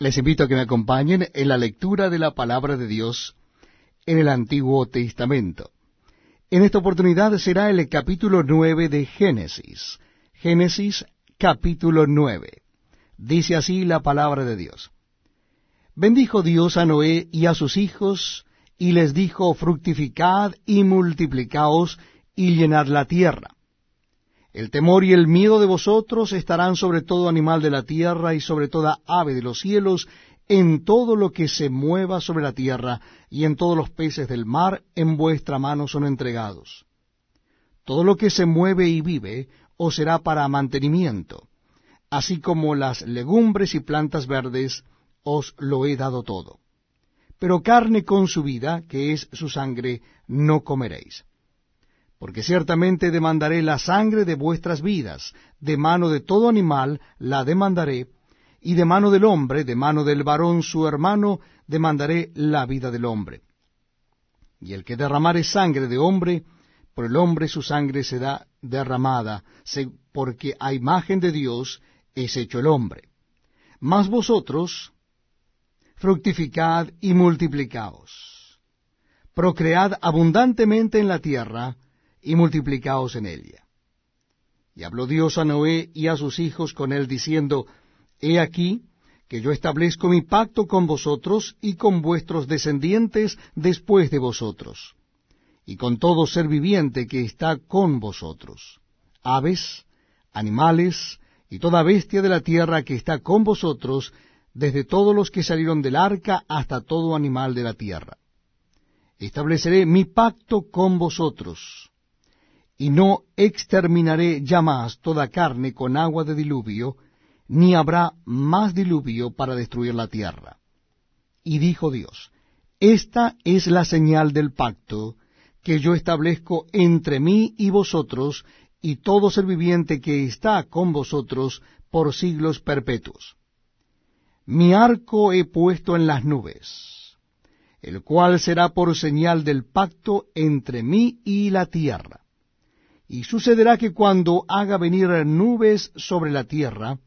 Les invito a que me acompañen en la lectura de la palabra de Dios en el Antiguo Testamento. En esta oportunidad será el capítulo nueve de Génesis. Génesis capítulo nueve. Dice así la palabra de Dios. Bendijo Dios a Noé y a sus hijos, y les dijo, fructificad y multiplicaos y llenad la tierra. El temor y el miedo de vosotros estarán sobre todo animal de la tierra y sobre toda ave de los cielos, en todo lo que se mueva sobre la tierra, y en todos los peces del mar en vuestra mano son entregados. Todo lo que se mueve y vive os será para mantenimiento, así como las legumbres y plantas verdes os lo he dado todo. Pero carne con su vida, que es su sangre, no comeréis porque ciertamente demandaré la sangre de vuestras vidas, de mano de todo animal la demandaré, y de mano del hombre, de mano del varón su hermano, demandaré la vida del hombre. Y el que derramare sangre de hombre, por el hombre su sangre será derramada, porque a imagen de Dios es hecho el hombre. Mas vosotros, fructificad y multiplicaos, procread abundantemente en la tierra, y multiplicaos en ella. Y habló Dios a Noé y a sus hijos con él, diciendo, He aquí que yo establezco mi pacto con vosotros y con vuestros descendientes después de vosotros, y con todo ser viviente que está con vosotros, aves, animales, y toda bestia de la tierra que está con vosotros, desde todos los que salieron del arca hasta todo animal de la tierra. Estableceré mi pacto con vosotros, y no exterminaré ya más toda carne con agua de diluvio, ni habrá más diluvio para destruir la tierra. Y dijo Dios, Esta es la señal del pacto que yo establezco entre mí y vosotros y todo ser viviente que está con vosotros por siglos perpetuos. Mi arco he puesto en las nubes, el cual será por señal del pacto entre mí y la tierra y sucederá que cuando haga venir nubes sobre la tierra,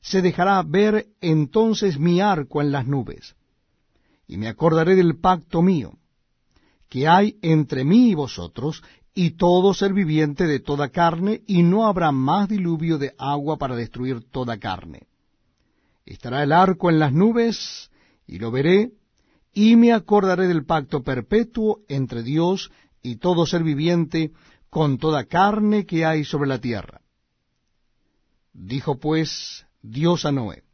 se dejará ver entonces mi arco en las nubes, y me acordaré del pacto mío, que hay entre mí y vosotros, y todo ser viviente de toda carne, y no habrá más diluvio de agua para destruir toda carne. Estará el arco en las nubes, y lo veré, y me acordaré del pacto perpetuo entre Dios y todo ser viviente, con toda carne que hay sobre la tierra. Dijo pues Dios a Noé,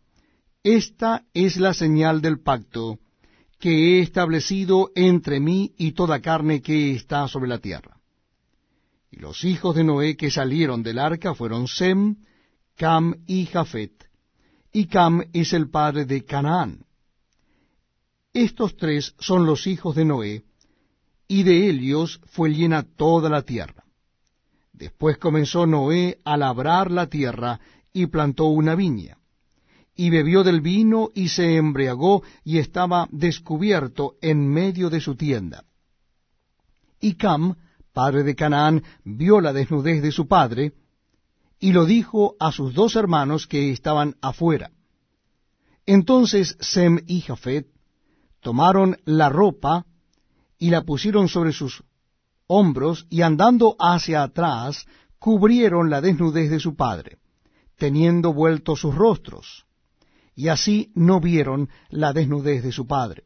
Esta es la señal del pacto que he establecido entre mí y toda carne que está sobre la tierra. Y los hijos de Noé que salieron del arca fueron Sem, Cam y Jafet, y Cam es el padre de Canaán. Estos tres son los hijos de Noé, y de ellos fue llena toda la tierra. Después comenzó Noé a labrar la tierra y plantó una viña. Y bebió del vino y se embriagó y estaba descubierto en medio de su tienda. Y Cam, padre de Canaán, vio la desnudez de su padre, y lo dijo a sus dos hermanos que estaban afuera. Entonces Sem y Jafet tomaron la ropa y la pusieron sobre sus hombros y andando hacia atrás cubrieron la desnudez de su padre, teniendo vueltos sus rostros, y así no vieron la desnudez de su padre.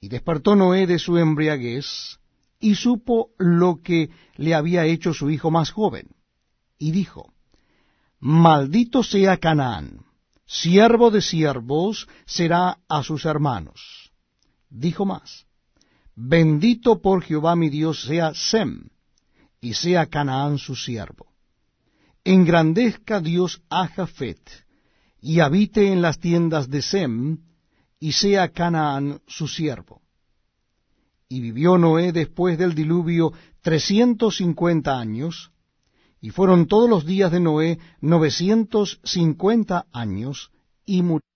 Y despertó Noé de su embriaguez, y supo lo que le había hecho su hijo más joven, y dijo, Maldito sea Canaán, siervo de siervos será a sus hermanos. Dijo más, Bendito por Jehová mi Dios sea Sem, y sea Canaán su siervo. Engrandezca Dios a Jafet, y habite en las tiendas de Sem, y sea Canaán su siervo. Y vivió Noé después del diluvio trescientos cincuenta años, y fueron todos los días de Noé novecientos cincuenta años, y murió.